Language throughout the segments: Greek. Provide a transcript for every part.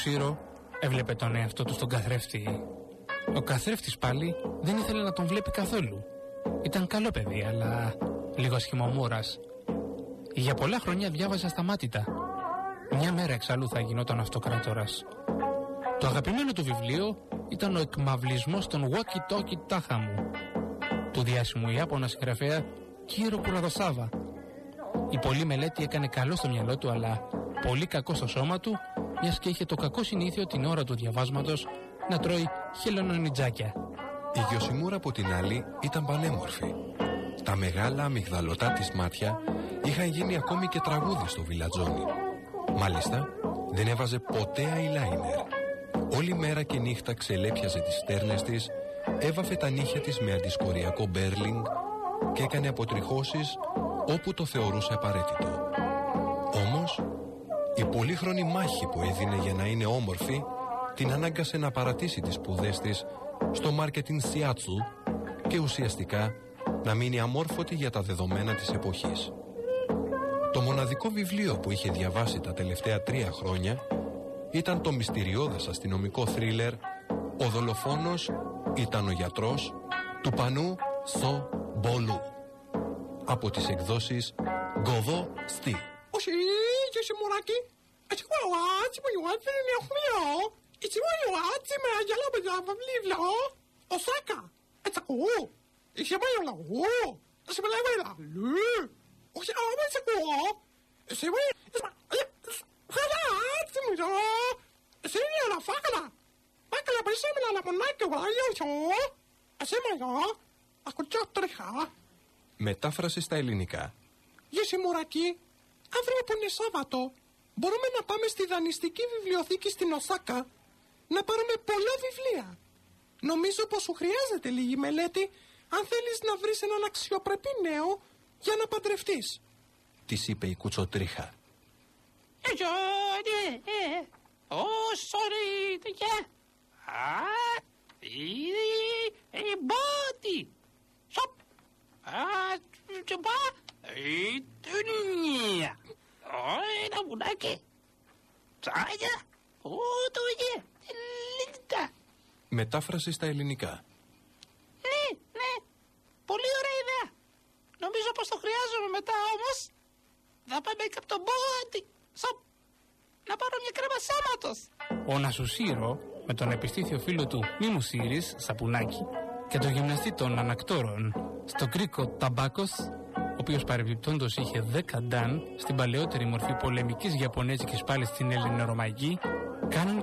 Νασουσίρο έβλεπε τον εαυτό του στον καθρέφτη. Ο καθρέφτης πάλι δεν ήθελε να τον βλέπει καθόλου. Ήταν καλό παιδί, αλλά λίγος σχημομούρας. Για πολλά χρόνια διάβαζα στα μάτια. Μια μέρα εξαλλού θα γινόταν αυτοκράτορας. Το αγαπημένο του βιβλίο ήταν ο εκμαυλισμός των Walkie Talkie Τάχα μου του διάσημου Ιάπωνα συγγραφέα Κύρο Κουραδοσάβα. Η πολλή μελέτη έκανε καλό στο μυαλό του, αλλά πολύ κακό στο σώμα του, μιας και είχε το κακό συνήθειο την ώρα του διαβάσματος να τρώει χελονονιτζάκια. Η Γιωσιμούρα από την άλλη ήταν πανέμορφη. Τα μεγάλα αμυγδαλωτά της μάτια είχαν γίνει ακόμη και τραγούδι στο βιλατζόνι. Μάλιστα, δεν έβαζε ποτέ eyeliner. Όλη μέρα και νύχτα ξελέπιαζε τις στέρνες της, έβαφε τα νύχια της με αντισκοριακό μπέρλινγκ και έκανε αποτριχώσεις όπου το θεωρούσε απαραίτητο. Όμως, η πολύχρονη μάχη που έδινε για να είναι όμορφη την ανάγκασε να παρατήσει τις σπουδές της στο μάρκετινγκ Σιάτσου και ουσιαστικά να μείνει αμόρφωτη για τα δεδομένα της εποχής. Το μοναδικό βιβλίο που είχε διαβάσει τα τελευταία τρία χρόνια ήταν το μυστηριώδες αστυνομικό θρίλερ «Ο δολοφόνος ήταν ο γιατρός» του Πανού Σο Μπολού από τις εκδόσεις Γκοδό Στή. Έχουμε έτσι μου γιουάτσι με αγγελά με τα βιβλία, ο Σάκα, έτσι ακούω, είσαι με λαγό, είσαι με λαγό, όχι, άμα είσαι ακούω, είσαι με, χαλά, άτσι μου ζω, εσύ είναι ένα φάκαλα, φάκαλα που είσαι με ένα μονάκι βάγιο, εσύ με γιο, ακουτσιά τρέχα, Μετάφραση στα ελληνικά. Για Σιμουρακή, αύριο που είναι Σάββατο, μπορούμε να πάμε στη δανειστική βιβλιοθήκη στην Οσάκα να πάρουμε πολλά βιβλία. Νομίζω πως σου χρειάζεται λίγη μελέτη αν θέλεις να βρεις έναν αξιοπρεπή νέο για να παντρευτείς. Τη είπε η κουτσοτρίχα. Όσο ρίτια. Α, η μπότη. Σοπ. Α, τσουπά. Η τουνία. Ένα μουνάκι. Τσάγια. Ούτουγε. Λίτα. Μετάφραση στα ελληνικά. Ναι, ναι. Πολύ ωραία ιδέα. Νομίζω πως το χρειάζομαι μετά όμως. Θα πάμε και από τον μπότη. Σοπ. Να πάρω μια κρέμα σώματος. Ο Νασουσίρο με τον επιστήθιο φίλο του Μίμου Σύρης, Σαπουνάκη, και τον γυμναστή των ανακτόρων στο κρίκο Ταμπάκος, ο οποίος παρεμπιπτόντος είχε 10 νταν στην παλαιότερη μορφή πολεμικής Ιαπωνέζικης πάλι στην Ελληνορωμαϊκή, κάνουν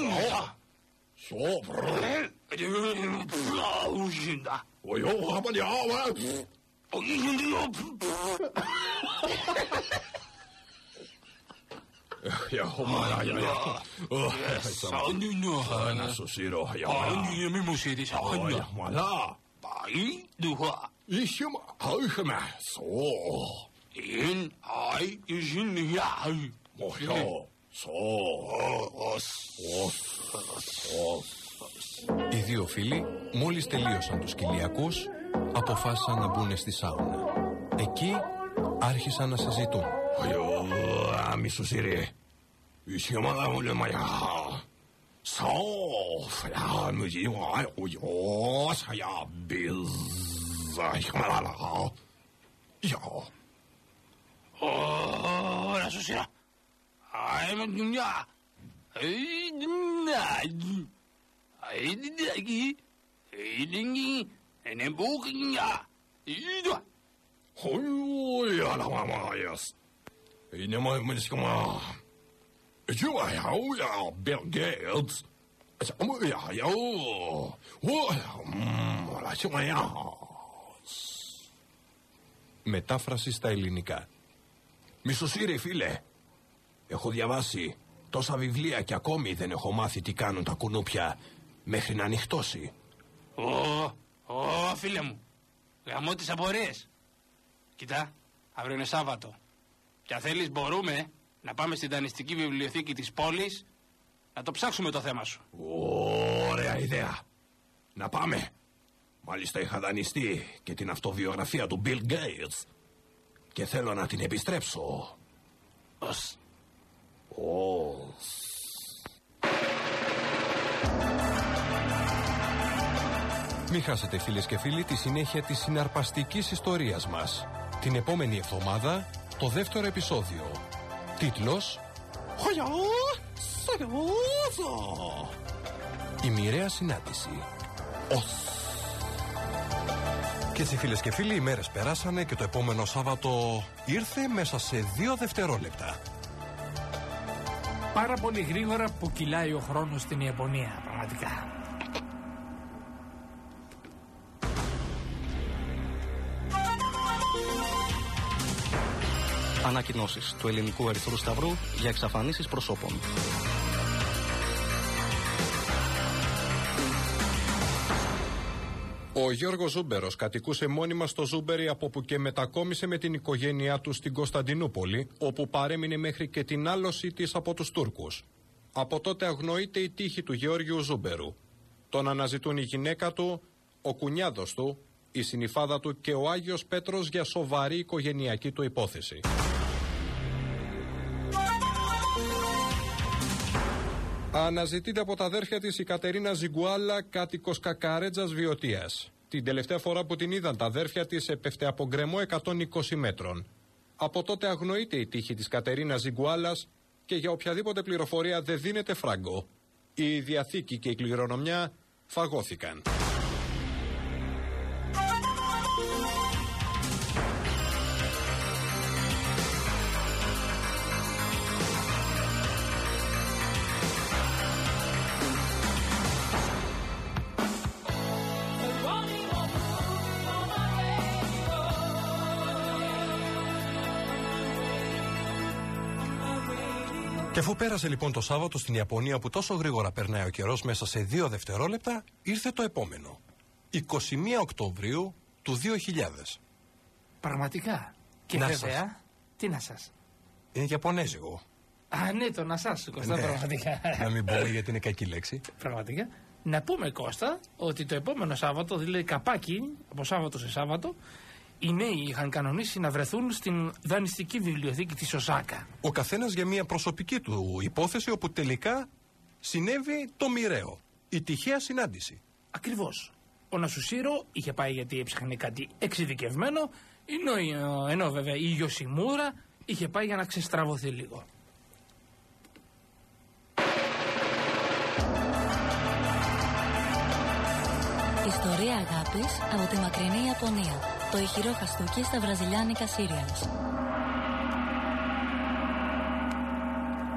说。不信的，我有话把你熬完。我。呀，好嘛呀呀呀！哦，少女呢？那说谁了？呀，没么的，少女完了。白的话，一些嘛，好什么？说，人爱一心的爱，莫笑。Οι δύο φίλοι, μόλις τελείωσαν τους Κυλιακού, αποφάσισαν να μπουν στη σάουνα. Εκεί άρχισαν να συζητούν φίλοι. Υπότιτλοι AUTHORWAVE ΣΟΥΦΑ ΖΑΜΕΖΙΒΑΡΑ. Υπότιτλοι AUTHORWAVE Ω ΡΑΣΟΥΣΙΑ. Μετάφραση στα ελληνικά. Μισοσύρε, φίλε. Έχω διαβάσει τόσα βιβλία και ακόμη δεν έχω μάθει τι κάνουν τα κουνούπια μέχρι να ανοιχτώσει. Ω, ω, φίλε μου. Γαμώ τις απορίες. Κοίτα, αύριο είναι Σάββατο. Και αν θέλεις μπορούμε να πάμε στην δανειστική βιβλιοθήκη της πόλης να το ψάξουμε το θέμα σου. Ωραία ιδέα. Να πάμε. Μάλιστα είχα δανειστεί και την αυτοβιογραφία του Bill Gates. Και θέλω να την επιστρέψω. Ως. Ως. Μην χάσετε φίλες και φίλοι τη συνέχεια της συναρπαστικής ιστορίας μας. Την επόμενη εβδομάδα το δεύτερο επεισόδιο. Τίτλος Χωιά, σαγιώζω. Η μοιραία συνάντηση. Ως. Και έτσι φίλες και φίλοι οι μέρες περάσανε και το επόμενο Σάββατο ήρθε μέσα σε δύο δευτερόλεπτα. Πάρα πολύ γρήγορα που κυλάει ο χρόνος στην Ιαπωνία, πραγματικά. Ανακοινώσεις του Ελληνικού Ερυθρού Σταυρού για εξαφανίσεις προσώπων. Ο Γιώργος Ζούμπερος κατοικούσε μόνιμα στο Ζούμπερι από που και μετακόμισε με την οικογένειά του στην Κωνσταντινούπολη, όπου παρέμεινε μέχρι και την άλωση της από τους Τούρκους. Από τότε αγνοείται η τύχη του Γεώργιου Ζούμπερου. Τον αναζητούν η γυναίκα του, ο κουνιάδος του, η συνυφάδα του και ο Άγιος Πέτρος για σοβαρή οικογενειακή του υπόθεση. Αναζητείται από τα αδέρφια της η Κατερίνα Ζιγκουάλα, κάτοικος Κακαρέτζας Βιωτίας. Την τελευταία φορά που την είδαν τα αδέρφια της έπεφτε από γκρεμό 120 μέτρων. Από τότε αγνοείται η τύχη της Κατερίνας Ζιγκουάλας και για οποιαδήποτε πληροφορία δεν δίνεται φράγκο. Η διαθήκη και η κληρονομιά φαγώθηκαν. Αφού πέρασε λοιπόν το Σάββατο στην Ιαπωνία που τόσο γρήγορα περνάει ο καιρός μέσα σε δύο δευτερόλεπτα, ήρθε το επόμενο. 21 Οκτωβρίου του 2000. Πραγματικά. Και Να βέβαια, τι να σας. Είναι Ιαπωνέζικο. Α, ναι, το να σας, Κώστα, Ναι. πραγματικά. Να μην πούμε γιατί είναι κακή λέξη. πραγματικά. Να πούμε, Κώστα, ότι το επόμενο Σάββατο, δηλαδή καπάκι, από Σάββατο σε Σάββατο, οι νέοι είχαν κανονίσει να βρεθούν στην δανειστική βιβλιοθήκη της Οσάκα. Ο καθένας για μια προσωπική του υπόθεση όπου τελικά συνέβη το μοιραίο. Η τυχαία συνάντηση. Ακριβώς. Ο Νασουσίρο είχε πάει γιατί έψαχνε κάτι εξειδικευμένο, ενώ, ενώ βέβαια η Ιωσιμούρα είχε πάει για να ξεστραβωθεί λίγο. Ιστορία αγάπης από τη μακρινή Ιαπωνία. Το ηχηρό χαστούκι στα βραζιλιάνικα σύριαλς.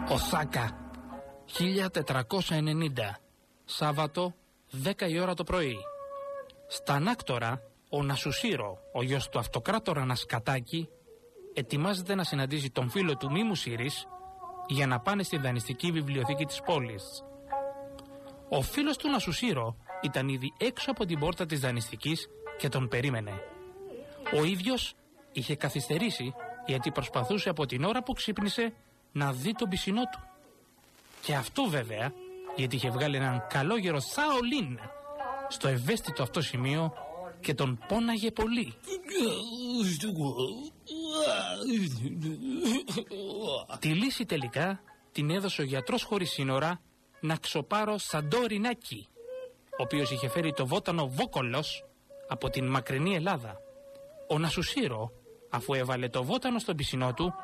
Οσάκα, 1490, Σάββατο, 10 η ώρα το πρωί. Στα Ανάκτορα, ο Νασουσίρο, ο γιος του αυτοκράτορα Νασκατάκη, ετοιμάζεται να συναντήσει τον φίλο του Μίμου Σύρης για να πάνε στη δανειστική βιβλιοθήκη της πόλης. Ο φίλος του Νασουσίρο ήταν ήδη έξω από την πόρτα της δανειστικής και τον περίμενε. Ο ίδιος είχε καθυστερήσει γιατί προσπαθούσε από την ώρα που ξύπνησε να δει τον πισινό του. Και αυτό βέβαια γιατί είχε βγάλει έναν καλόγερο Σαολίν στο ευαίσθητο αυτό σημείο και τον πόναγε πολύ. Τη λύση τελικά την έδωσε ο γιατρός χωρίς σύνορα να ξοπάρω Σαντόρινάκη, ο οποίος είχε φέρει το βότανο Βόκολος από την μακρινή Ελλάδα. Ο Νασουσίρο, αφού έβαλε το βότανο στον πισινό του,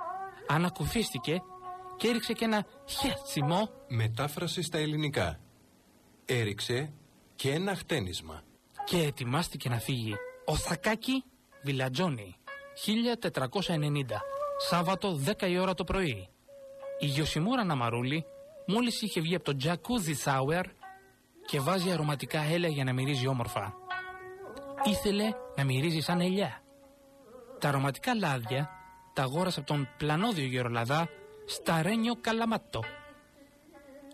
ανακουφίστηκε και έριξε και ένα χέτσιμο Μετάφραση στα ελληνικά. Έριξε και ένα χτένισμα. και ετοιμάστηκε να φύγει. Ο Θακάκη Βιλατζόνι, 1490, Σάββατο 10 η ώρα το πρωί. Η Γιωσιμούρα Ναμαρούλη μόλις είχε βγει από το Jacuzzi Sour και βάζει αρωματικά έλαια για να μυρίζει όμορφα. Ήθελε να μυρίζει σαν ελιά. Τα αρωματικά λάδια τα αγόρασε από τον πλανόδιο γερολαδά Σταρένιο Καλαμάτο.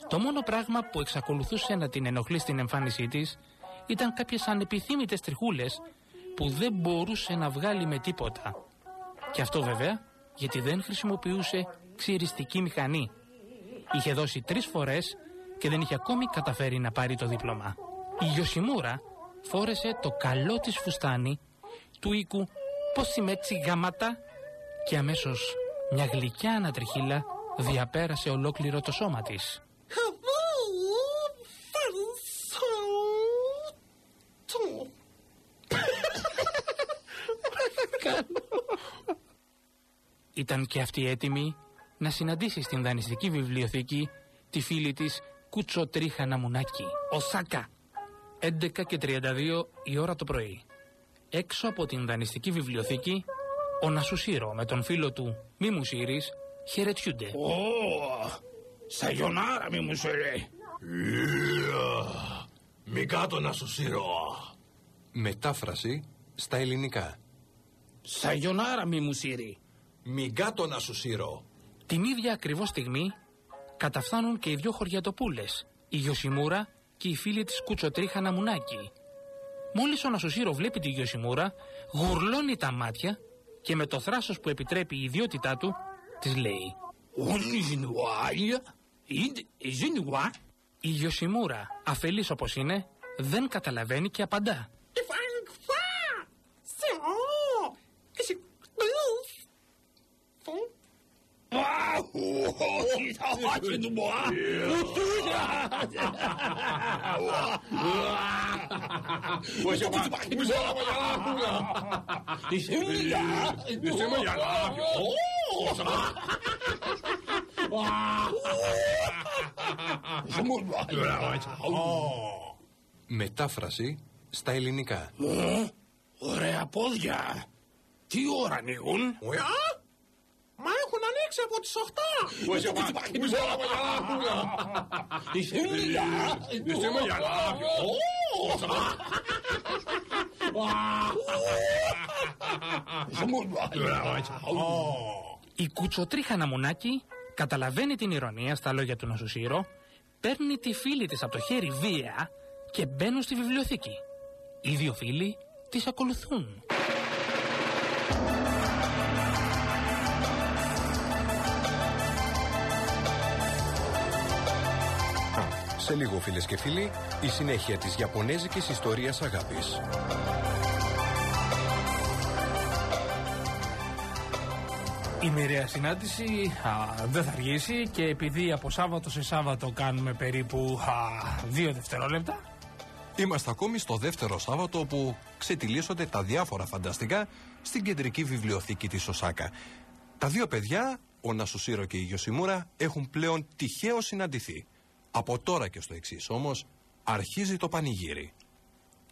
Το μόνο πράγμα που εξακολουθούσε να την ενοχλεί στην εμφάνισή της ήταν κάποιες ανεπιθύμητες τριχούλες που δεν μπορούσε να βγάλει με τίποτα. Και αυτό βέβαια γιατί δεν χρησιμοποιούσε ξυριστική μηχανή. Είχε δώσει τρεις φορές και δεν είχε ακόμη καταφέρει να πάρει το δίπλωμα. Η Γιωσιμούρα φόρεσε το καλό της φουστάνι του οίκου Ποσιμέτσι Γάματα και αμέσως μια γλυκιά ανατριχίλα διαπέρασε ολόκληρο το σώμα της. Ήταν και αυτή έτοιμη να συναντήσει στην δανειστική βιβλιοθήκη τη φίλη της Κουτσοτρίχα Ναμουνάκη, Οσάκα. 11 και 32 η ώρα το πρωί. Έξω από την δανειστική βιβλιοθήκη, ο Νασουσίρο με τον φίλο του Μη Μουσίρης χαιρετιούνται. Ω, σαγιονάρα μη μου σειρή. Μη κάτω να σου σύρω. Μετάφραση στα ελληνικά. Σαγιονάρα μη μου σύρει. Μη κάτω να σου σύρω. Την ίδια ακριβώς στιγμή καταφθάνουν και οι δυο χωριατοπούλες, η Γιωσιμούρα και η φίλη της Κουτσοτρίχα Ναμουνάκη. Μόλις ο Νασουσίρο βλέπει τη Γιωσιμούρα, γουρλώνει τα μάτια και με το θράσος που επιτρέπει η ιδιότητά του, της λέει Η Γιωσιμούρα, αφελής όπως είναι, δεν καταλαβαίνει και απαντά. Μετάφραση στα ελληνικά. Ωραία πόδια. Τι ώρα ανοίγουν; Ουιά! Μα έχουν ανοίξει από τις 8! Η κουτσοτρίχα Ναμουνάκη καταλαβαίνει την ηρωνία στα λόγια του Νασουσίρο, παίρνει τη φίλη της από το χέρι βία και μπαίνουν στη βιβλιοθήκη. Οι δύο φίλοι τις ακολουθούν. Σε λίγο φίλες και φίλοι, η συνέχεια της Ιαπωνέζικης ιστορίας αγάπης. Η μοιραία συνάντηση α, δεν θα αργήσει και επειδή από Σάββατο σε Σάββατο κάνουμε περίπου α, δύο δευτερόλεπτα Είμαστε ακόμη στο δεύτερο Σάββατο όπου ξετυλίσσονται τα διάφορα φανταστικά στην κεντρική βιβλιοθήκη της Οσάκα. Τα δύο παιδιά, ο Νασουσίρο και η Γιωσιμούρα, έχουν πλέον τυχαίο συναντηθεί. Από τώρα και στο εξής όμως, αρχίζει το πανηγύρι.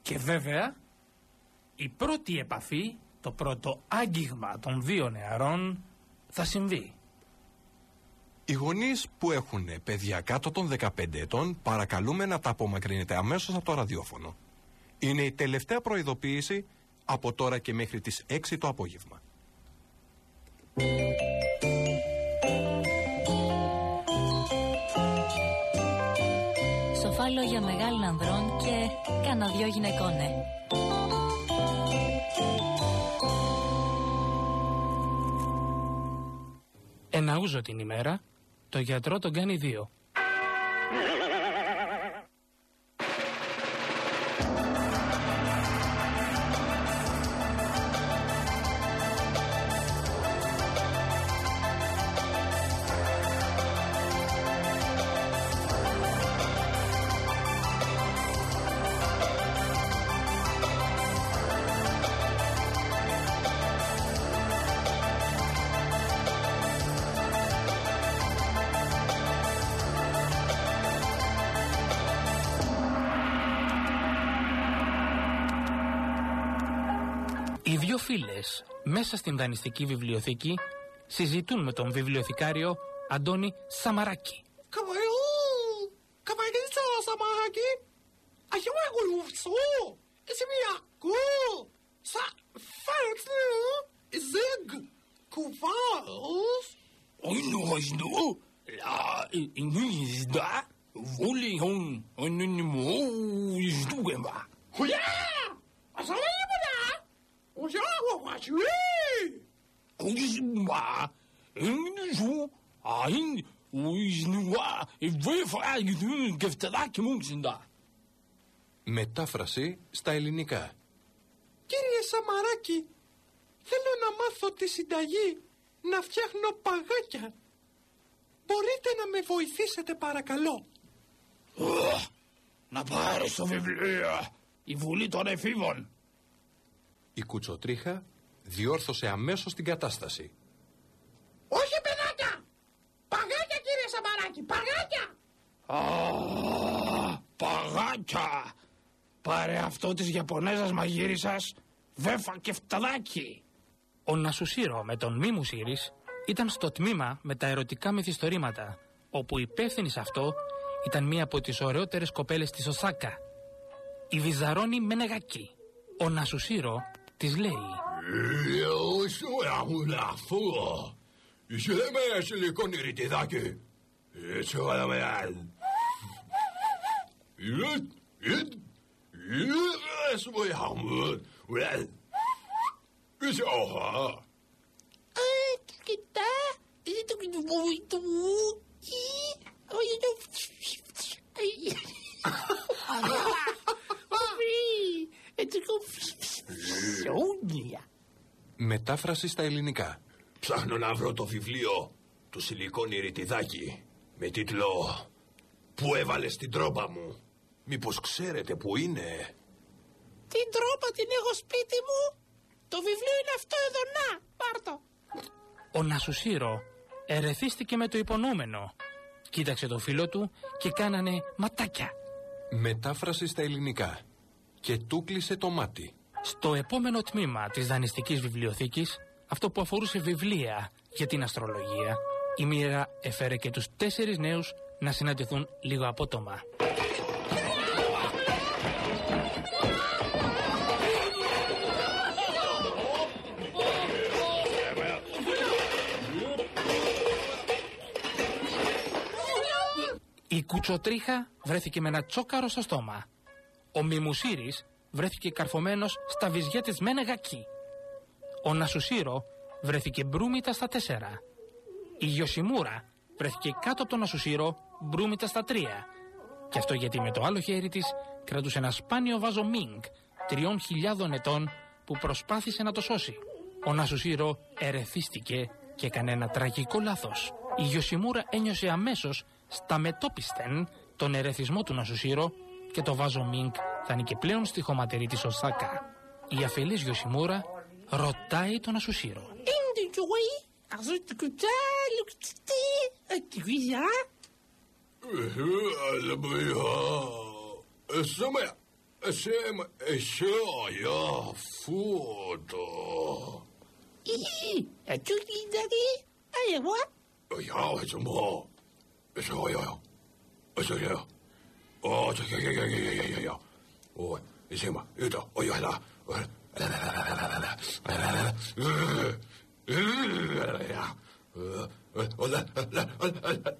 και βέβαια η πρώτη επαφή, το πρώτο άγγιγμα των δύο νεαρών θα συμβεί. Οι γονείς που έχουν παιδιά κάτω των 15 ετών παρακαλούμε να τα απομακρύνετε αμέσως από το ραδιόφωνο. Είναι η τελευταία προειδοποίηση από τώρα και μέχρι τις 6 το απόγευμα. Σοφά λόγια μεγάλων ανδρών και κάνα δυο γυναικόνε. Ένα ούζο την ημέρα, το γιατρό τον κάνει δύο. Δύο φίλες μέσα στην δανειστική βιβλιοθήκη συζητούν με τον βιβλιοθηκάριο Αντώνη Σαμαράκη. Καβαίου, καβαίου Σαμαράκη, αγιώ εγώ σου, εσύ μια κου, σα φέρνει, ζεγ, κουβάρος. Ojnu hojnu, la ingizda, voli hon, onin mo izdugemba. Χουλιά, ασά είναι πολλά, ουζιά εγώ βατσουί. Kuzimba, ingzu, ain, uiznua, evefa agidun geftelaki mungsinda. Μετάφραση στα ελληνικά. Κύριε Σαμαράκη, θέλω να μάθω τη συνταγή να φτιάχνω παγάκια. Μπορείτε να με βοηθήσετε παρακαλώ; Να πάρεις το βιβλίο, η Βουλή των Εφήβων. Η κουτσοτρίχα διόρθωσε αμέσως την κατάσταση. Όχι παιδάκια! Παγάκια κύριε Σαμαράκη, παγάκια! Α, παγάκια. Πάρε αυτό της Ιαπωνέζας μαγείρισας, βέφα και φταδάκι. Ο Νασουσίρο με τον Μη Μουσίρης ήταν στο τμήμα με τα ερωτικά μυθιστορήματα, όπου υπεύθυνη σε αυτό ήταν μία από τις ωραιότερες κοπέλες της Οσάκα, η Βιζαρόνη Μενεγακή. Ο Νασουσίρο της λέει Εγώ σου έχουν αφού. Είσαι δεν με σιλικόνι ρητιδάκι. Έτσι όλα με άλλο. Είναι, είναι, είναι, σου μου είχαμε. Ουρέ. Είσαι όχα. Κοιτά, είναι το κοινοβούλιο του. Όχι το... Έτσι κοφσόνια. Μετάφραση στα ελληνικά. Ψάχνω να βρω το βιβλίο του Σιλικόνι Ρητιδάκη με τίτλο «Πού έβαλες την τρόπα μου». Μήπως ξέρετε που είναι; Την τρόπα την έχω σπίτι μου. Το βιβλίο είναι αυτό εδώ, να, πάρ' το. Ο Νασουσίρο ερεθίστηκε με το υπονοούμενο. Κοίταξε το φίλο του και κάνανε ματάκια. Μετάφραση στα ελληνικά. Και του κλείσε το μάτι. Στο επόμενο τμήμα της δανειστικής βιβλιοθήκης, αυτό που αφορούσε βιβλία για την αστρολογία, η μοίρα έφερε και τους τέσσερις νέους να συναντηθούν λίγο απότομα. Η κουτσοτρίχα βρέθηκε με ένα τσόκαρο στο στόμα. Ο Μιμουσίρης βρέθηκε καρφωμένος στα βυζιά της Μένεγακή. Ο Νασουσίρο βρέθηκε μπρούμητα στα τέσσερα. Η Γιωσιμούρα βρέθηκε κάτω από τον Νασουσίρο μπρούμητα στα τρία. Και αυτό γιατί με το άλλο χέρι της κρατούσε ένα σπάνιο βάζο Μίνγκ τριών χιλιάδων ετών που προσπάθησε να το σώσει. Ο Νασουσίρο ερεθίστηκε και έκανε ένα τραγικό λάθος. Η Γιωσιμούρα ένιωσε αμέσως στα μετόπιστεν τον ερεθισμό του Νασουσίρο και το βάζο Μίνκ θα ανήκε πλέον στη χωματερή της Οσάκα. Η αφελής Γιωσιμούρα ρωτάει τον Νασουσίρο. Είναι το ζωή. Αζώ το κουτάλι, κουτάλι, τη βυζιά. Αλλά μπριά. Εσύ με... Εσύ με... Εσύ για φούτο. Ι, ατσού κοίτακι, αγιαβά. Ja, έτσι μου. Εσύ εγώ, εγώ. Εσύ εγώ. Ω, τσι, γεια, γεια, γεια, γεια, γεια, γεια. Ω, εσύ μα, είδα, όχι, αλλά.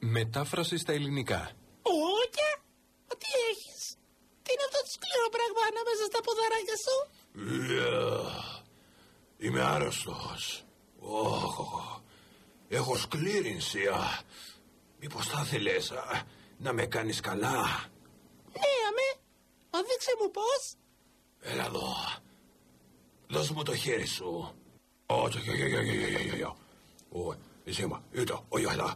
Μετάφραση στα ελληνικά. Όγια, τι έχεις; Τι είναι αυτό το σκληρό πράγμα ανάμεσα στα ποδαράκια σου; Είμαι άρρωστος. Όχ, έχω σκλήρινσια. Μήπως θα θέλες α, να με κάνεις καλά. Ναι, αμέ. Μα δείξε μου πώς. Έλα εδώ. Δώσ' μου το χέρι σου. Όχι, όχι, όχι, όχι, όχι, όχι, όχι. Ω, εσύ μα, είδα, όχι, αλλά.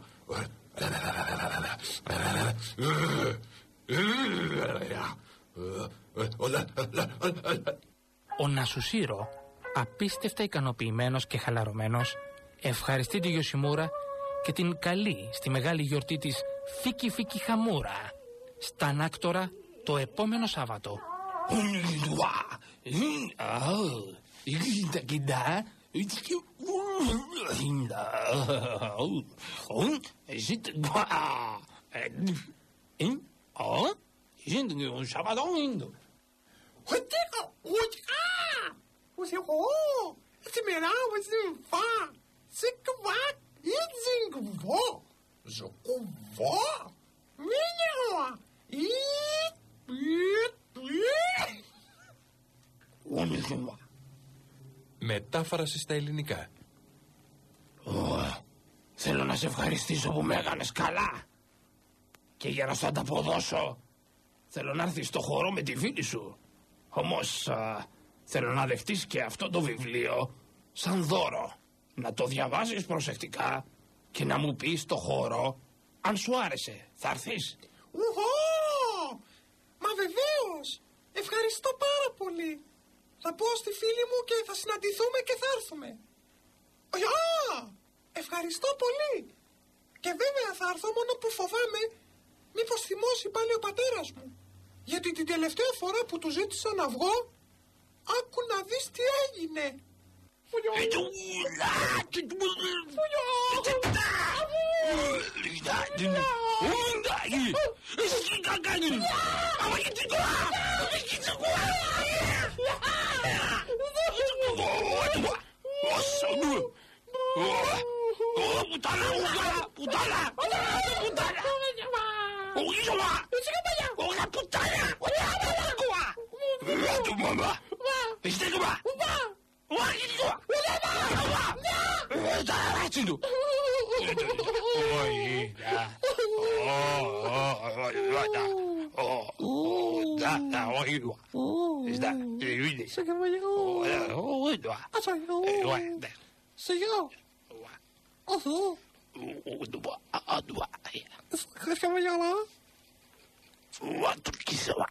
Ο Νασουσίρο, απίστευτα ικανοποιημένος και χαλαρωμένος, ευχαριστεί τη Γιωσιμούρα και την καλεί στη μεγάλη γιορτή της Φίκη Φίκη Χαμούρα στα Νάκτορα το επόμενο Σάββατο. Циква. Μετάφραση στα ελληνικά. Θέλω να σε ευχαριστήσω που με καλά. Και για να σου ανταποδώσω, θέλω να έρθεις στο χώρο με τη φίλη σου. Όμως θέλω να δεχτείς και αυτό το βιβλίο σαν δώρο να το διαβάσεις προσεκτικά και να μου πεις το χώρο αν σου άρεσε. Θα έρθεις. Ουχο! Μα βεβαίως! Ευχαριστώ πάρα πολύ. Θα πω στη φίλη μου και θα συναντηθούμε και θα έρθουμε. Α! Ευχαριστώ πολύ. Και βέβαια θα έρθω μόνο που φοβάμαι μήπως θυμώσει πάλι ο πατέρας μου. Γιατί την τελευταία φορά που του ζήτησα να βγω, άκου να δεις τι έγινε. 不要！哎呦，这我不要！这大不，绿大绿大，红大玉，谁敢干你？啊！我一直抓，一直抓呀！啊！我我我我我上路，我我不打了，不打了，不打了，不打了！我跟你说，你这个不要，我还不打呀！我打不打过啊？我怎么办？你在干嘛？我跟你说，我来吧，我来，进度。我一哦哦哦哦哦哦，我一说，哦，那这有点是个朋友，我我一说，阿川哟，哎，谁哟？我，阿叔，我我我阿阿叔，哎呀，是个什么样了？我都给说了。